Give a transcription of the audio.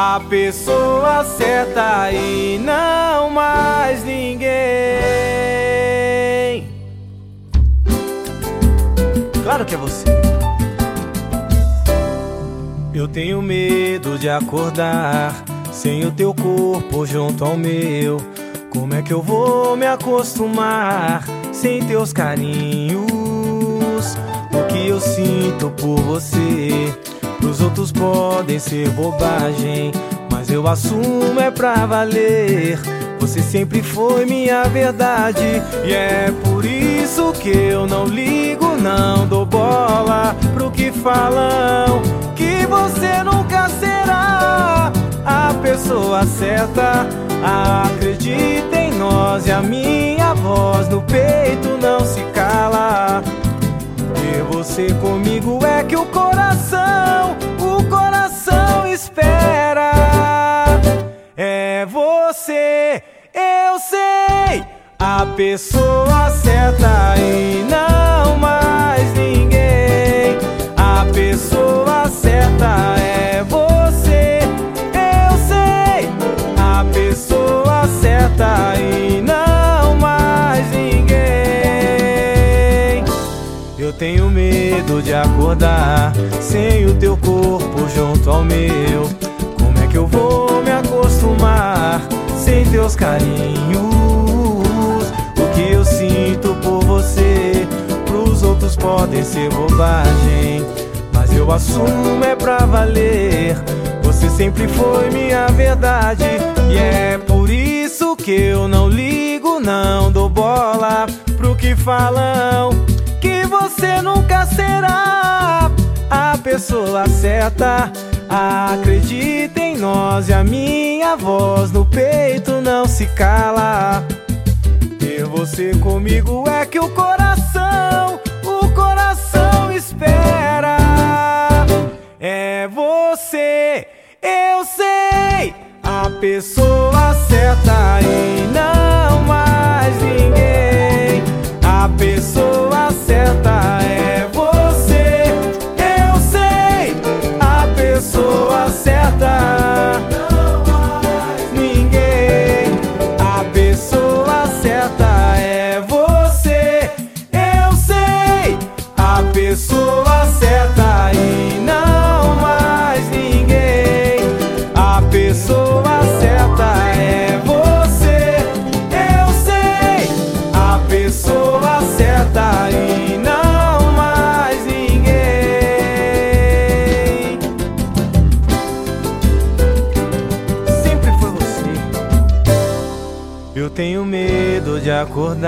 a pessoa certa e não mais ninguém. Claro que é você. Eu tenho medo de acordar sem o teu corpo junto ao meu. Como é que eu vou me acostumar sem teus carinhos? O que eu sinto por você, outros podem ser bobagem, mas eu assumo é pra valer. Você sempre foi minha verdade e é por isso que eu não ligo, não dou bola pro que falam, que você nunca será a pessoa certa. Acredita em nós e a minha voz no peito não se cala. Ter você comigo é que o coração você, eu sei, a pessoa certa e não mais ninguém. A pessoa certa é você, eu sei, a pessoa certa e não mais ninguém. Eu tenho medo de acordar sem o teu corpo junto ao meu. Sem teus carinhos? O que eu sinto por você, pros outros podem ser bobagem. Mas eu assumo é pra valer. Você sempre foi minha verdade. E é por isso que eu não ligo, não dou bola pro que falam. Que você nunca será a pessoa certa. Acredita em nós e a minha voz no peito não se cala. Ter você comigo é que o coração, o coração espera. É você, eu sei, a pessoa certa Eu tenho medo de acordar